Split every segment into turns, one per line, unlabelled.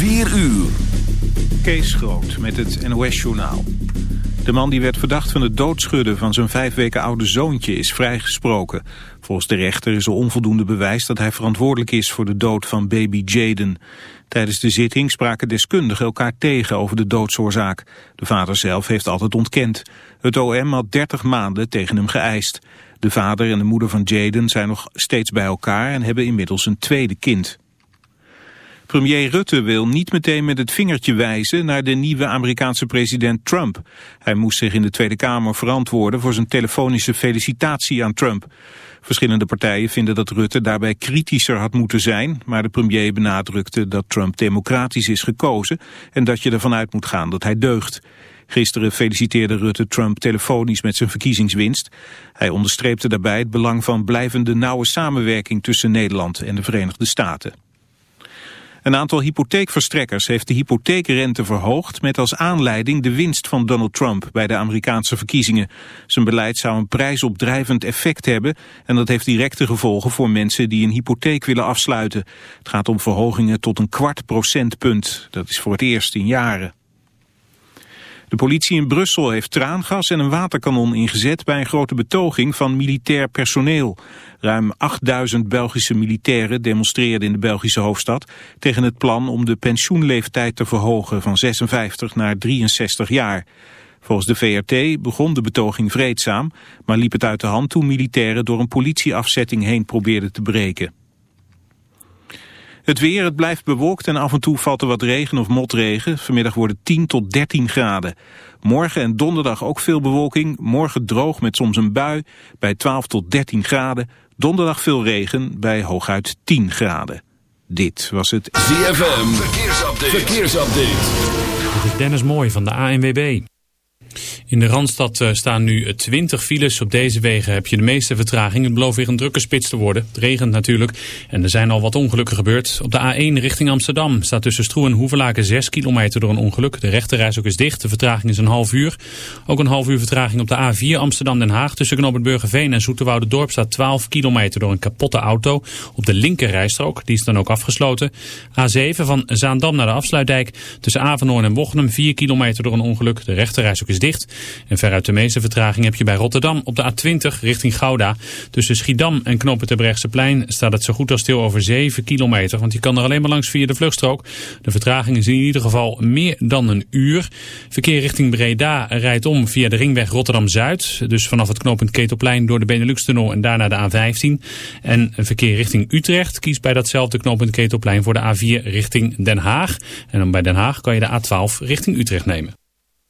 4 uur.
Kees Groot met het NOS-journaal. De man die werd verdacht van het doodschudden van zijn vijf weken oude zoontje is vrijgesproken. Volgens de rechter is er onvoldoende bewijs dat hij verantwoordelijk is voor de dood van baby Jaden. Tijdens de zitting spraken deskundigen elkaar tegen over de doodsoorzaak. De vader zelf heeft altijd ontkend. Het OM had 30 maanden tegen hem geëist. De vader en de moeder van Jaden zijn nog steeds bij elkaar en hebben inmiddels een tweede kind. Premier Rutte wil niet meteen met het vingertje wijzen naar de nieuwe Amerikaanse president Trump. Hij moest zich in de Tweede Kamer verantwoorden voor zijn telefonische felicitatie aan Trump. Verschillende partijen vinden dat Rutte daarbij kritischer had moeten zijn, maar de premier benadrukte dat Trump democratisch is gekozen en dat je ervan uit moet gaan dat hij deugt. Gisteren feliciteerde Rutte Trump telefonisch met zijn verkiezingswinst. Hij onderstreepte daarbij het belang van blijvende nauwe samenwerking tussen Nederland en de Verenigde Staten. Een aantal hypotheekverstrekkers heeft de hypotheekrente verhoogd met als aanleiding de winst van Donald Trump bij de Amerikaanse verkiezingen. Zijn beleid zou een prijsopdrijvend effect hebben en dat heeft directe gevolgen voor mensen die een hypotheek willen afsluiten. Het gaat om verhogingen tot een kwart procentpunt. Dat is voor het eerst in jaren. De politie in Brussel heeft traangas en een waterkanon ingezet bij een grote betoging van militair personeel. Ruim 8000 Belgische militairen demonstreerden in de Belgische hoofdstad tegen het plan om de pensioenleeftijd te verhogen van 56 naar 63 jaar. Volgens de VRT begon de betoging vreedzaam, maar liep het uit de hand toen militairen door een politieafzetting heen probeerden te breken. Het weer, het blijft bewolkt en af en toe valt er wat regen of motregen. Vanmiddag worden 10 tot 13 graden. Morgen en donderdag ook veel bewolking. Morgen droog met soms een bui bij 12 tot 13 graden. Donderdag veel regen bij hooguit 10 graden. Dit was het
ZFM Verkeersupdate. Verkeersupdate.
Dit is Dennis Mooi van de ANWB. In de Randstad eh, staan nu 20 files. Op deze wegen heb je de meeste vertraging. Het belooft weer een drukke spits te worden. Het regent natuurlijk en er zijn al wat ongelukken gebeurd. Op de A1 richting Amsterdam staat tussen Stroe en Hoevelaken 6 kilometer door een ongeluk. De rechterreis ook is dicht. De vertraging is een half uur. Ook een half uur vertraging op de A4 Amsterdam-Den Haag. Tussen Knoopend Burgerveen en Dorp staat 12 kilometer door een kapotte auto. Op de linkerrijstrook, die is dan ook afgesloten. A7 van Zaandam naar de Afsluitdijk. Tussen Avenhoorn en Bochum 4 kilometer door een ongeluk. De rechterreis ook is dicht. En veruit de meeste vertraging heb je bij Rotterdam op de A20 richting Gouda. Tussen Schiedam en Knopen plein staat het zo goed als stil over 7 kilometer. Want je kan er alleen maar langs via de vluchtstrook. De vertraging is in ieder geval meer dan een uur. Verkeer richting Breda rijdt om via de ringweg Rotterdam-Zuid. Dus vanaf het knooppunt Ketelplein door de Benelux-tunnel en daarna de A15. En verkeer richting Utrecht kiest bij datzelfde knooppunt Ketelplein voor de A4 richting Den Haag. En dan bij Den Haag kan je de A12 richting Utrecht nemen.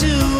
To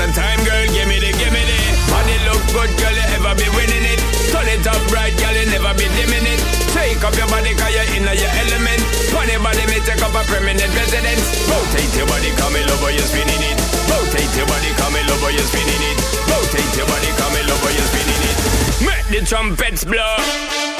some time, girl, gimme the, gimme the. Body look good, girl, you ever be winning it. Turn it up right, girl, you never be dimming it. Take up your body, cause you're in your element. Funny body, me take up a permanent residence. Rotate your body, come in over, you're spinning it. Rotate your body, come in over, you're spinning it. Rotate your body, come in over, you're spinning it. Make the trumpets blow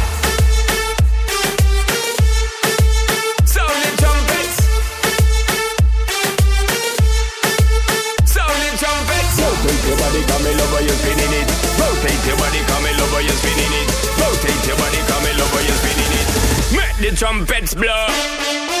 You're spinning it. Rotate your body, come in over, you're spinning it. Rotate your body, come in over, you're spinning it. Make the trumpets blow.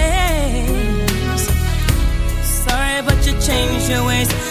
Changed your ways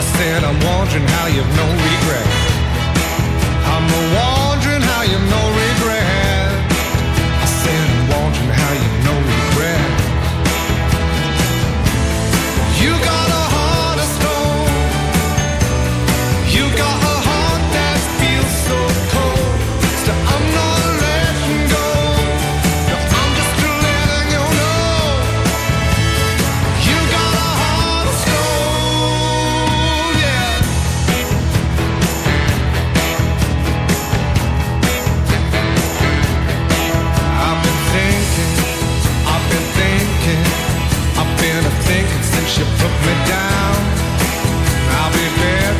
I said, I'm wondering how you've no regret. I'm the one.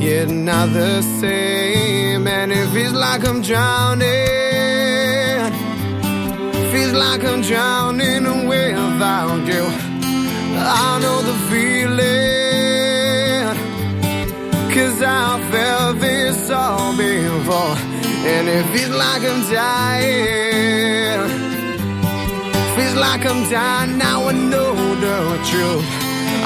yet not the same. And it feels like I'm drowning. Feels like I'm drowning without you. I know the feeling. Cause I felt this all before. And it feels like I'm dying. Feels like I'm dying. Now I know the truth.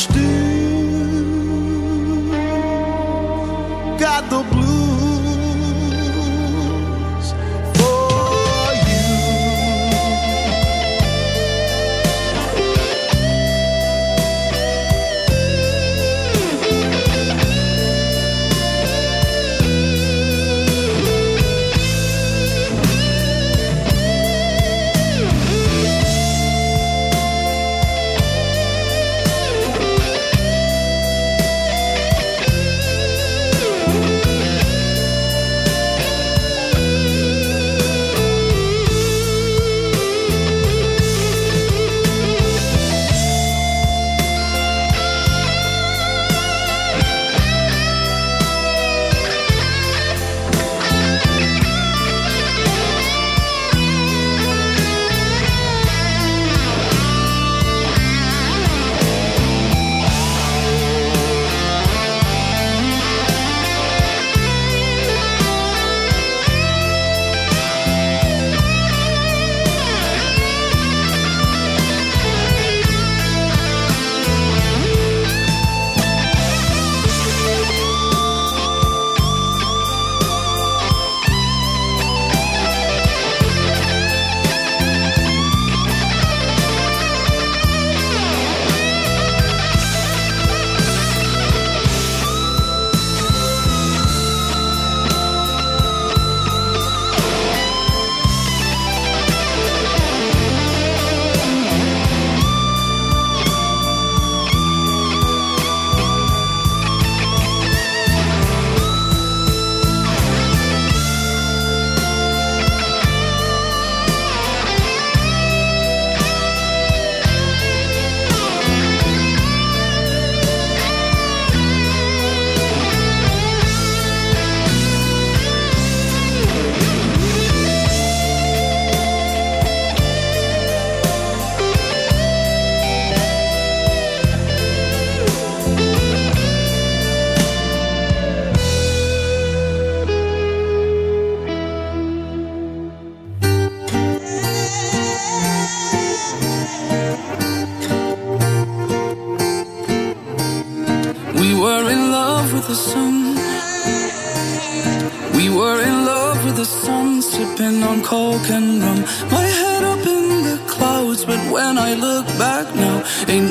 I've still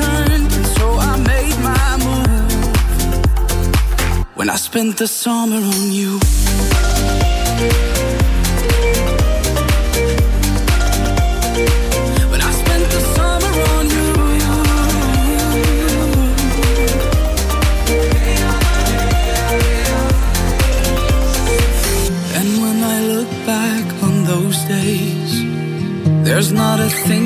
And so I made my move. When I spent the summer on you. When I spent the summer on you. And when I look back on those days, there's not a thing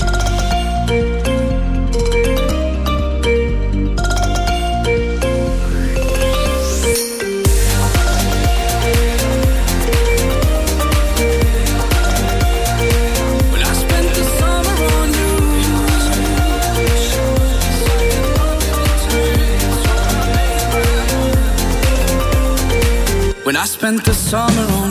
I spent the summer on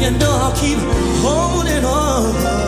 You
know
I'll
keep holding on.